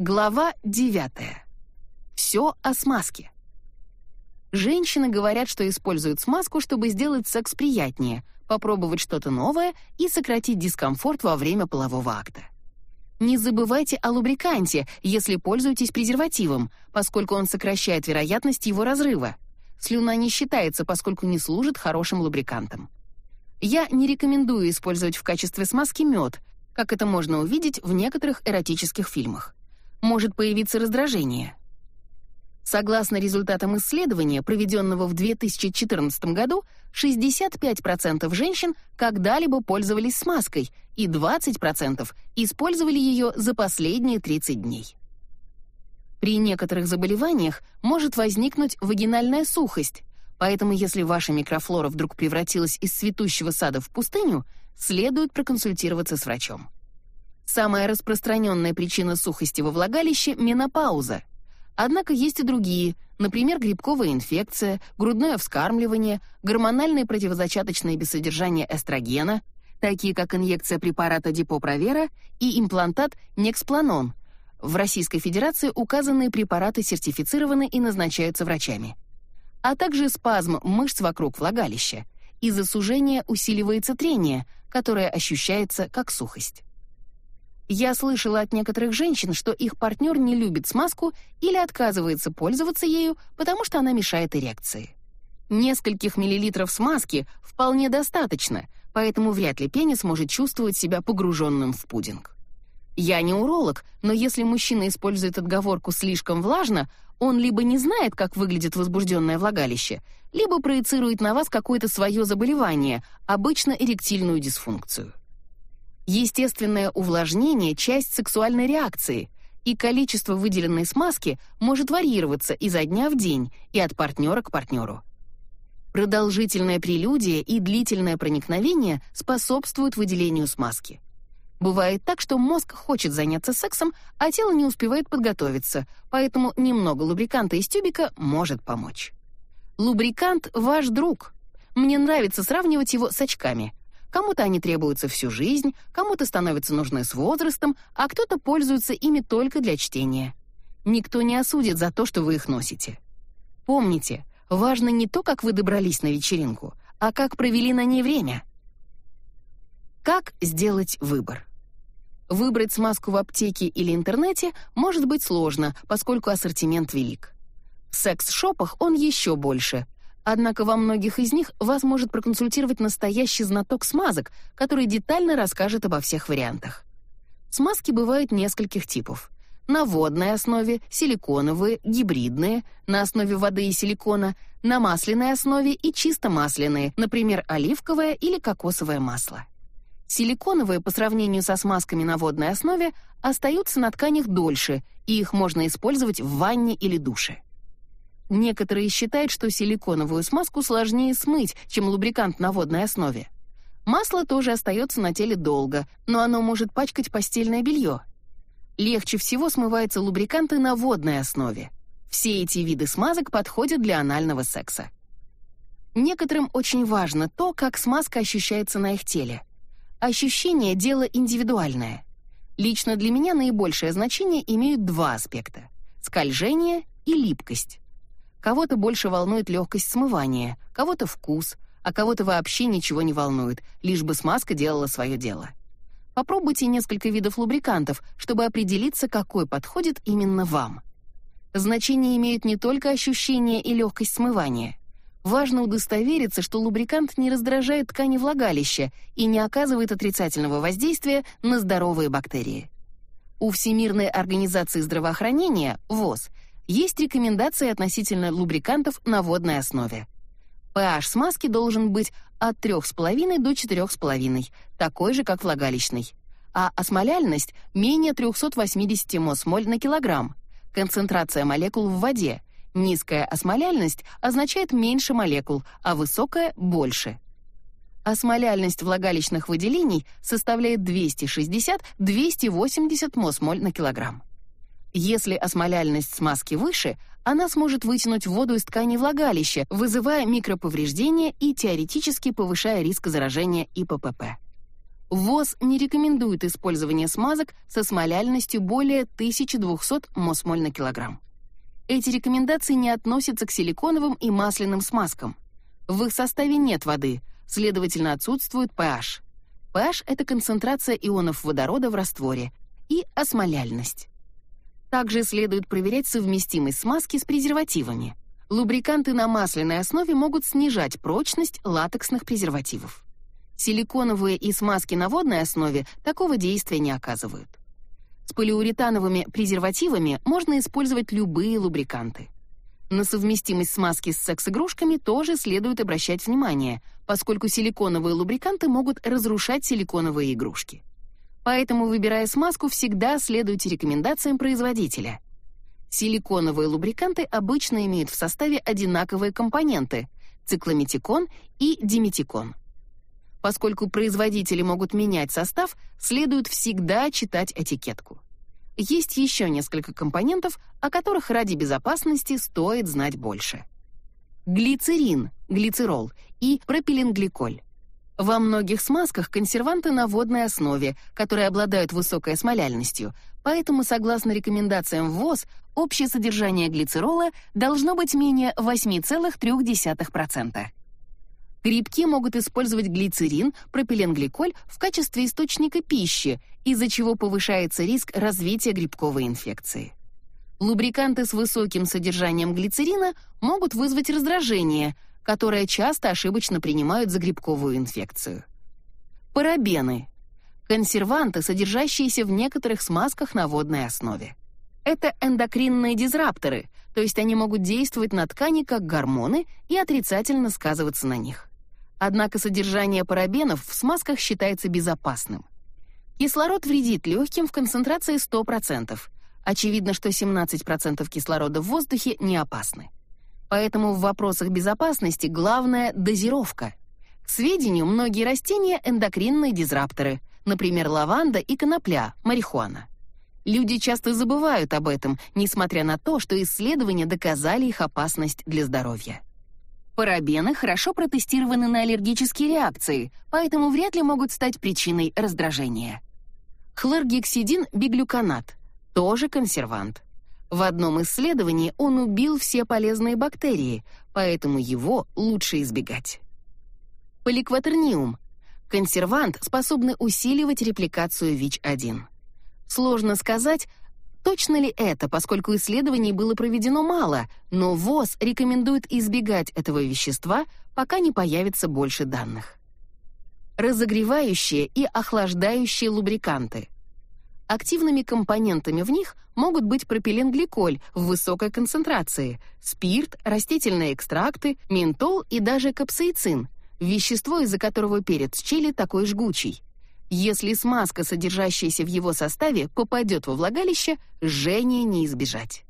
Глава 9. Все о смазке. Женщины говорят, что используют смазку, чтобы сделать секс приятнее, попробовать что-то новое и сократить дискомфорт во время полового акта. Не забывайте о лубриканте, если пользуетесь презервативом, поскольку он сокращает вероятность его разрыва. Слюна не считается, поскольку не служит хорошим лубрикантом. Я не рекомендую использовать в качестве смазки мед, как это можно увидеть в некоторых эротических фильмах. Может появиться раздражение. Согласно результатам исследования, проведенного в 2014 году, 65% женщин когда-либо пользовались смазкой, и 20% использовали ее за последние 30 дней. При некоторых заболеваниях может возникнуть вагинальная сухость, поэтому если ваша микрофлора вдруг превратилась из цветущего сада в пустыню, следует проконсультироваться с врачом. Самая распространенная причина сухости во влагалище – менопауза. Однако есть и другие, например, грибковая инфекция, грудное вскармливание, гормональное противозачаточное бессодержание эстрогена, такие как инъекция препарата Депо-Провера и имплантат Некспланон. В Российской Федерации указанные препараты сертифицированы и назначаются врачами. А также спазм мышц вокруг влагалища. Из-за сужения усиливается трение, которое ощущается как сухость. Я слышала от некоторых женщин, что их партнер не любит смазку или отказывается пользоваться ею, потому что она мешает эрекции. Нескольких миллилитров смазки вполне достаточно, поэтому вряд ли пенис может чувствовать себя погруженным в пудинг. Я не уролог, но если мужчина использует отговорку «слишком влажно», он либо не знает, как выглядит возбужденное влагалище, либо проецирует на вас какое-то свое заболевание, обычно эректильную дисфункцию. Естественное увлажнение — часть сексуальной реакции, и количество выделенной смазки может варьироваться изо дня в день и от партнера к партнеру. Продолжительная прелюдия и длительное проникновение способствуют выделению смазки. Бывает так, что мозг хочет заняться сексом, а тело не успевает подготовиться, поэтому немного лубриканта из тюбика может помочь. Лубрикант — ваш друг. Мне нравится сравнивать его с очками. Кому-то они требуются всю жизнь, кому-то становятся нужны с возрастом, а кто-то пользуется ими только для чтения. Никто не осудит за то, что вы их носите. Помните, важно не то, как вы добрались на вечеринку, а как провели на ней время. Как сделать выбор? Выбрать смазку в аптеке или интернете может быть сложно, поскольку ассортимент велик. В секс-шопах он еще больше — Однако во многих из них вас может проконсультировать настоящий знаток смазок, который детально расскажет обо всех вариантах. Смазки бывают нескольких типов. На водной основе, силиконовые, гибридные, на основе воды и силикона, на масляной основе и чисто масляные, например, оливковое или кокосовое масло. Силиконовые по сравнению со смазками на водной основе остаются на тканях дольше, и их можно использовать в ванне или душе. Некоторые считают, что силиконовую смазку сложнее смыть, чем лубрикант на водной основе. Масло тоже остается на теле долго, но оно может пачкать постельное белье. Легче всего смываются лубриканты на водной основе. Все эти виды смазок подходят для анального секса. Некоторым очень важно то, как смазка ощущается на их теле. Ощущение — дело индивидуальное. Лично для меня наибольшее значение имеют два аспекта — скольжение и липкость. Кого-то больше волнует легкость смывания, кого-то вкус, а кого-то вообще ничего не волнует, лишь бы смазка делала свое дело. Попробуйте несколько видов лубрикантов, чтобы определиться, какой подходит именно вам. Значение имеют не только ощущение и легкость смывания. Важно удостовериться, что лубрикант не раздражает ткани влагалища и не оказывает отрицательного воздействия на здоровые бактерии. У Всемирной организации здравоохранения, ВОЗ, есть рекомендации относительно лубрикантов на водной основе. pH смазки должен быть от 3,5 до 4,5, такой же, как влагалищный. А осмоляльность менее 380 мосмоль на килограмм. Концентрация молекул в воде. Низкая осмоляльность означает меньше молекул, а высокая — больше. Осмоляльность влагалищных выделений составляет 260-280 мосмоль на килограмм. Если осмоляльность смазки выше, она сможет вытянуть воду из ткани влагалища, вызывая микроповреждения и теоретически повышая риск заражения ИППП. ВОЗ не рекомендует использование смазок со смоляльностью более 1200 мосмоль на килограмм. Эти рекомендации не относятся к силиконовым и масляным смазкам. В их составе нет воды, следовательно, отсутствует pH. pH — это концентрация ионов водорода в растворе, и осмоляльность. Также следует проверять совместимость смазки с презервативами. Лубриканты на масляной основе могут снижать прочность латексных презервативов. Силиконовые и смазки на водной основе такого действия не оказывают. С полиуретановыми презервативами можно использовать любые лубриканты. На совместимость смазки с секс-игрушками тоже следует обращать внимание, поскольку силиконовые лубриканты могут разрушать силиконовые игрушки. Поэтому, выбирая смазку, всегда следуйте рекомендациям производителя. Силиконовые лубриканты обычно имеют в составе одинаковые компоненты — циклометикон и диметикон. Поскольку производители могут менять состав, следует всегда читать этикетку. Есть еще несколько компонентов, о которых ради безопасности стоит знать больше. Глицерин, глицерол и пропиленгликоль. Во многих смазках консерванты на водной основе, которые обладают высокой осмоляльностью, поэтому, согласно рекомендациям ВОЗ, общее содержание глицерола должно быть менее 8,3%. Грибки могут использовать глицерин, пропиленгликоль в качестве источника пищи, из-за чего повышается риск развития грибковой инфекции. Лубриканты с высоким содержанием глицерина могут вызвать раздражение, которое часто ошибочно принимают за грибковую инфекцию. Парабены — консерванты, содержащиеся в некоторых смазках на водной основе. Это эндокринные дизрапторы, то есть они могут действовать на ткани как гормоны и отрицательно сказываться на них. Однако содержание парабенов в смазках считается безопасным. Кислород вредит легким в концентрации 100%. Очевидно, что 17% кислорода в воздухе не опасны. Поэтому в вопросах безопасности главное — дозировка. К сведению, многие растения — эндокринные дизрапторы, например, лаванда и конопля, марихуана. Люди часто забывают об этом, несмотря на то, что исследования доказали их опасность для здоровья. Парабены хорошо протестированы на аллергические реакции, поэтому вряд ли могут стать причиной раздражения. Хлоргексидин биглюконат тоже консервант. В одном исследовании он убил все полезные бактерии, поэтому его лучше избегать. Поликватерниум консервант, способный усиливать репликацию ВИЧ-1. Сложно сказать, Точно ли это, поскольку исследований было проведено мало, но ВОЗ рекомендует избегать этого вещества, пока не появится больше данных. Разогревающие и охлаждающие лубриканты. Активными компонентами в них могут быть пропиленгликоль в высокой концентрации, спирт, растительные экстракты, ментол и даже капсаицин, вещество, из-за которого перец чили такой жгучий. Если смазка, содержащаяся в его составе, попадет во влагалище, жжения не избежать.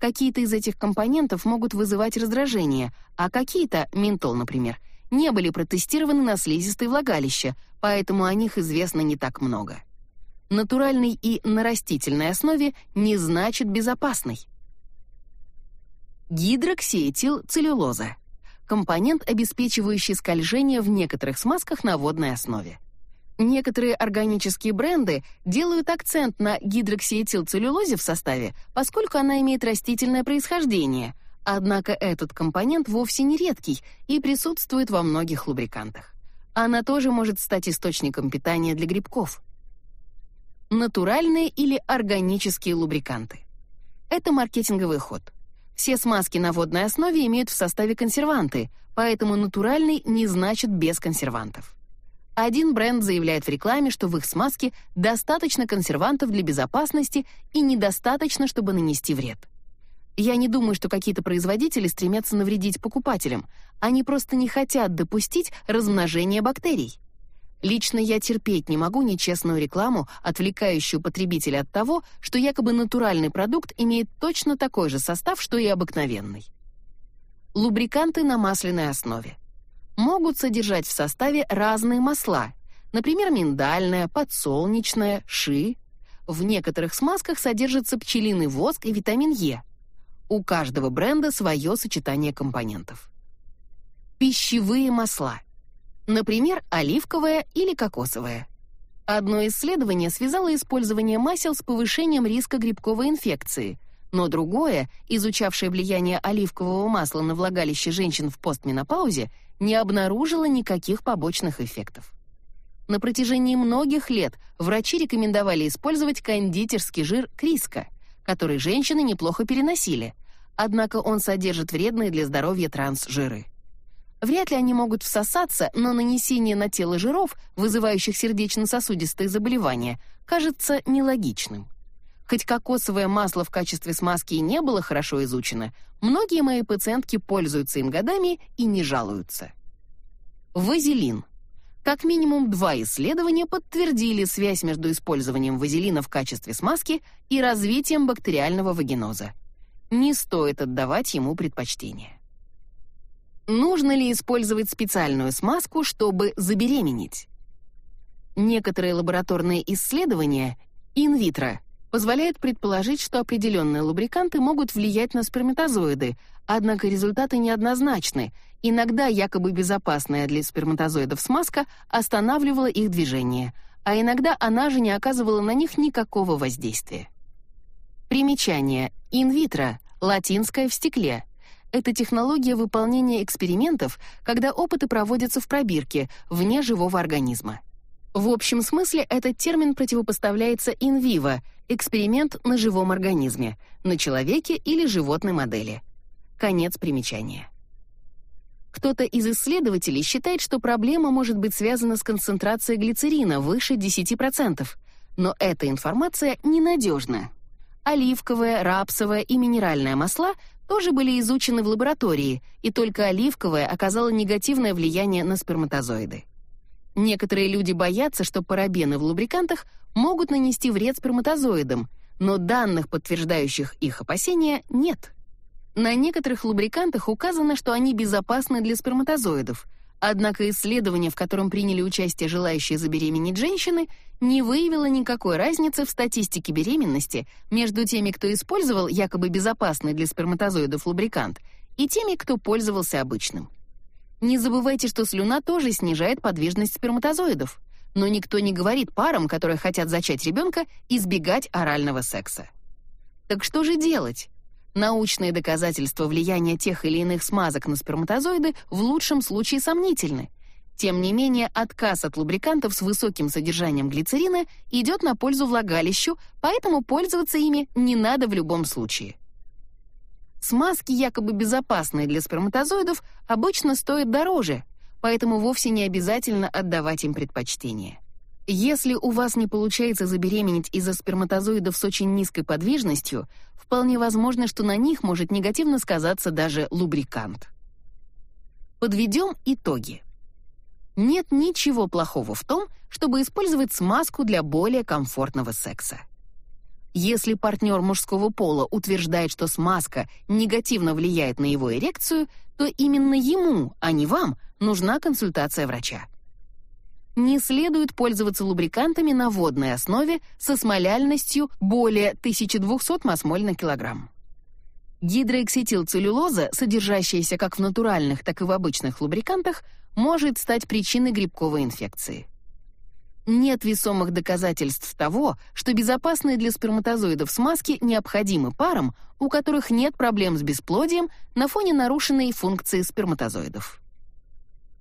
Какие-то из этих компонентов могут вызывать раздражение, а какие-то, ментол, например, не были протестированы на слизистой влагалища, поэтому о них известно не так много. Натуральный и на растительной основе не значит безопасный. Гидроксиэтилцеллюлоза компонент, обеспечивающий скольжение в некоторых смазках на водной основе. Некоторые органические бренды делают акцент на гидроксиэтилцеллюлозе в составе, поскольку она имеет растительное происхождение. Однако этот компонент вовсе не редкий и присутствует во многих лубрикантах. Она тоже может стать источником питания для грибков. Натуральные или органические лубриканты. Это маркетинговый ход. Все смазки на водной основе имеют в составе консерванты, поэтому натуральный не значит без консервантов. Один бренд заявляет в рекламе, что в их смазке достаточно консервантов для безопасности и недостаточно, чтобы нанести вред. Я не думаю, что какие-то производители стремятся навредить покупателям. Они просто не хотят допустить размножения бактерий. Лично я терпеть не могу нечестную рекламу, отвлекающую потребителя от того, что якобы натуральный продукт имеет точно такой же состав, что и обыкновенный. Лубриканты на масляной основе могут содержать в составе разные масла, например, миндальное, подсолнечное, ши. В некоторых смазках содержится пчелиный воск и витамин Е. У каждого бренда свое сочетание компонентов. Пищевые масла. Например, оливковое или кокосовое. Одно исследование связало использование масел с повышением риска грибковой инфекции, но другое, изучавшее влияние оливкового масла на влагалище женщин в постменопаузе, не обнаружило никаких побочных эффектов. На протяжении многих лет врачи рекомендовали использовать кондитерский жир Криска, который женщины неплохо переносили, однако он содержит вредные для здоровья трансжиры. Вряд ли они могут всосаться, но нанесение на тело жиров, вызывающих сердечно-сосудистые заболевания, кажется нелогичным. Хоть кокосовое масло в качестве смазки и не было хорошо изучено, многие мои пациентки пользуются им годами и не жалуются. Вазелин. Как минимум два исследования подтвердили связь между использованием вазелина в качестве смазки и развитием бактериального вагиноза. Не стоит отдавать ему предпочтение. Нужно ли использовать специальную смазку, чтобы забеременеть? Некоторые лабораторные исследования инвитро позволяют предположить, что определенные лубриканты могут влиять на сперматозоиды, однако результаты неоднозначны. Иногда якобы безопасная для сперматозоидов смазка останавливала их движение, а иногда она же не оказывала на них никакого воздействия. Примечание: инвитро, латинское в стекле это технология выполнения экспериментов, когда опыты проводятся в пробирке, вне живого организма. В общем смысле этот термин противопоставляется in vivo эксперимент на живом организме, на человеке или животной модели. Конец примечания. Кто-то из исследователей считает, что проблема может быть связана с концентрацией глицерина выше 10%, но эта информация ненадежна. Оливковое, рапсовое и минеральное масла тоже были изучены в лаборатории, и только оливковое оказало негативное влияние на сперматозоиды. Некоторые люди боятся, что парабены в лубрикантах могут нанести вред сперматозоидам, но данных, подтверждающих их опасения, нет. На некоторых лубрикантах указано, что они безопасны для сперматозоидов, Однако исследование, в котором приняли участие желающие забеременеть женщины, не выявило никакой разницы в статистике беременности между теми, кто использовал якобы безопасный для сперматозоидов лубрикант, и теми, кто пользовался обычным. Не забывайте, что слюна тоже снижает подвижность сперматозоидов, но никто не говорит парам, которые хотят зачать ребенка, избегать орального секса. Так что же делать? Научные доказательства влияния тех или иных смазок на сперматозоиды в лучшем случае сомнительны. Тем не менее, отказ от лубрикантов с высоким содержанием глицерина идет на пользу влагалищу, поэтому пользоваться ими не надо в любом случае. Смазки, якобы безопасные для сперматозоидов, обычно стоят дороже, поэтому вовсе не обязательно отдавать им предпочтение. Если у вас не получается забеременеть из-за сперматозоидов с очень низкой подвижностью, вполне возможно, что на них может негативно сказаться даже лубрикант. Подведем итоги. Нет ничего плохого в том, чтобы использовать смазку для более комфортного секса. Если партнер мужского пола утверждает, что смазка негативно влияет на его эрекцию, то именно ему, а не вам, нужна консультация врача не следует пользоваться лубрикантами на водной основе со смоляльностью более 1200 мосмоль на килограмм. Гидроэксетилцеллюлоза, содержащаяся как в натуральных, так и в обычных лубрикантах, может стать причиной грибковой инфекции. Нет весомых доказательств того, что безопасные для сперматозоидов смазки необходимы парам, у которых нет проблем с бесплодием на фоне нарушенной функции сперматозоидов.